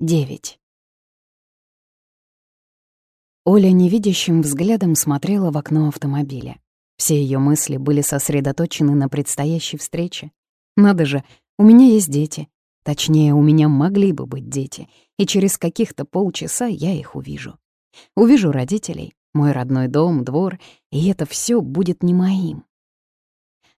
9. Оля невидящим взглядом смотрела в окно автомобиля. Все ее мысли были сосредоточены на предстоящей встрече. Надо же, у меня есть дети. Точнее, у меня могли бы быть дети, и через каких-то полчаса я их увижу. Увижу родителей, мой родной дом, двор, и это все будет не моим.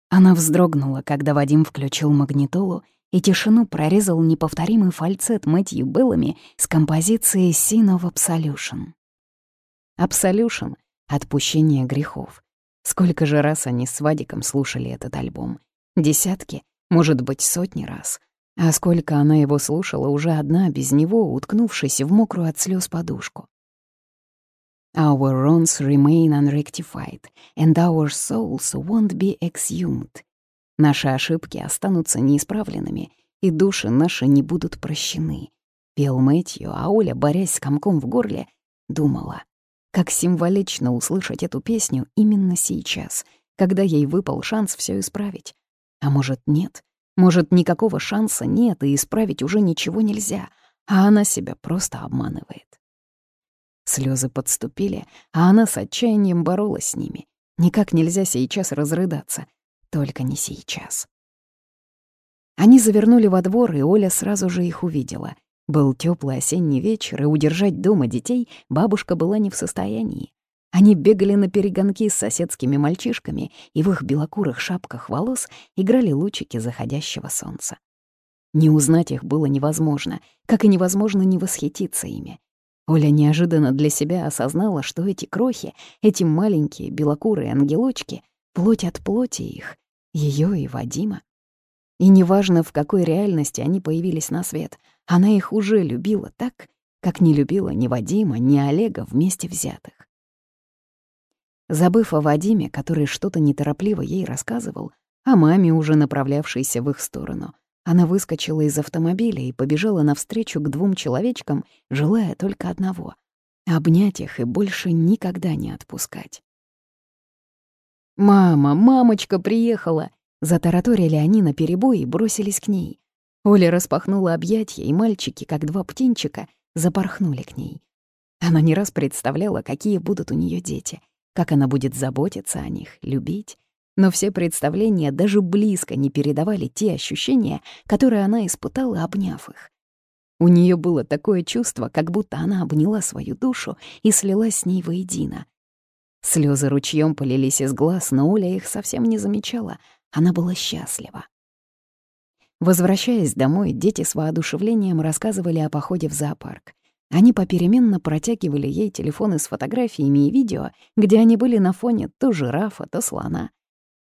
Она вздрогнула, когда Вадим включил магнитолу и тишину прорезал неповторимый фальцет Мэтью Беллами с композицией «Sin of Absolution». «Absolution» — «Отпущение грехов». Сколько же раз они с Вадиком слушали этот альбом? Десятки, может быть, сотни раз. А сколько она его слушала уже одна, без него, уткнувшись в мокрую от слез подушку. Our wrongs remain unrectified, and our souls won't be exhumed. Наши ошибки останутся неисправленными, и души наши не будут прощены. Пел Мэтью, а Оля, борясь с комком в горле, думала, как символично услышать эту песню именно сейчас, когда ей выпал шанс все исправить. А может, нет? Может, никакого шанса нет, и исправить уже ничего нельзя, а она себя просто обманывает. Слезы подступили, а она с отчаянием боролась с ними. Никак нельзя сейчас разрыдаться — только не сейчас. Они завернули во двор, и Оля сразу же их увидела. Был теплый осенний вечер, и удержать дома детей бабушка была не в состоянии. Они бегали на перегонки с соседскими мальчишками, и в их белокурых шапках волос играли лучики заходящего солнца. Не узнать их было невозможно, как и невозможно не восхититься ими. Оля неожиданно для себя осознала, что эти крохи, эти маленькие белокурые ангелочки плоть от плоти их, ее и Вадима. И неважно, в какой реальности они появились на свет, она их уже любила так, как не любила ни Вадима, ни Олега вместе взятых. Забыв о Вадиме, который что-то неторопливо ей рассказывал, о маме, уже направлявшейся в их сторону, она выскочила из автомобиля и побежала навстречу к двум человечкам, желая только одного — обнять их и больше никогда не отпускать. «Мама, мамочка приехала!» Затараторили они на перебой и бросились к ней. Оля распахнула объятья, и мальчики, как два птенчика, запорхнули к ней. Она не раз представляла, какие будут у нее дети, как она будет заботиться о них, любить. Но все представления даже близко не передавали те ощущения, которые она испытала, обняв их. У нее было такое чувство, как будто она обняла свою душу и слилась с ней воедино — Слезы ручьем полились из глаз, но Оля их совсем не замечала. Она была счастлива. Возвращаясь домой, дети с воодушевлением рассказывали о походе в зоопарк. Они попеременно протягивали ей телефоны с фотографиями и видео, где они были на фоне то жирафа, то слона.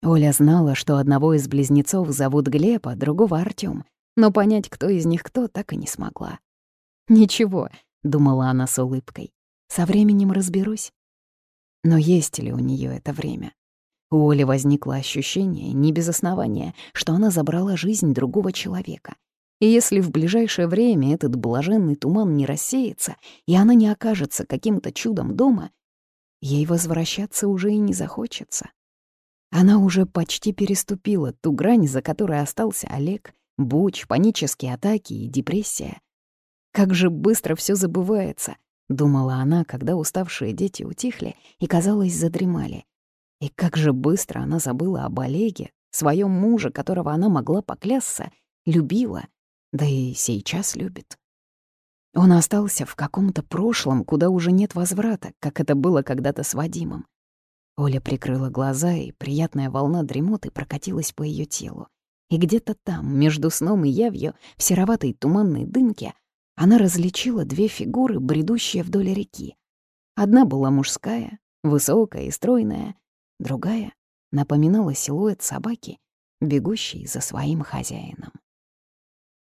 Оля знала, что одного из близнецов зовут Глеб, а другого — Артём, но понять, кто из них кто, так и не смогла. «Ничего», — думала она с улыбкой, — «со временем разберусь». Но есть ли у нее это время? У Оли возникло ощущение, не без основания, что она забрала жизнь другого человека. И если в ближайшее время этот блаженный туман не рассеется, и она не окажется каким-то чудом дома, ей возвращаться уже и не захочется. Она уже почти переступила ту грань, за которой остался Олег, Буч, панические атаки и депрессия. Как же быстро все забывается, — думала она, когда уставшие дети утихли и, казалось, задремали. И как же быстро она забыла об Олеге, своем муже, которого она могла поклясться, любила, да и сейчас любит. Он остался в каком-то прошлом, куда уже нет возврата, как это было когда-то с Вадимом. Оля прикрыла глаза, и приятная волна дремоты прокатилась по ее телу. И где-то там, между сном и явью, в сероватой туманной дымке, она различила две фигуры, бредущие вдоль реки. Одна была мужская, высокая и стройная, другая напоминала силуэт собаки, бегущей за своим хозяином.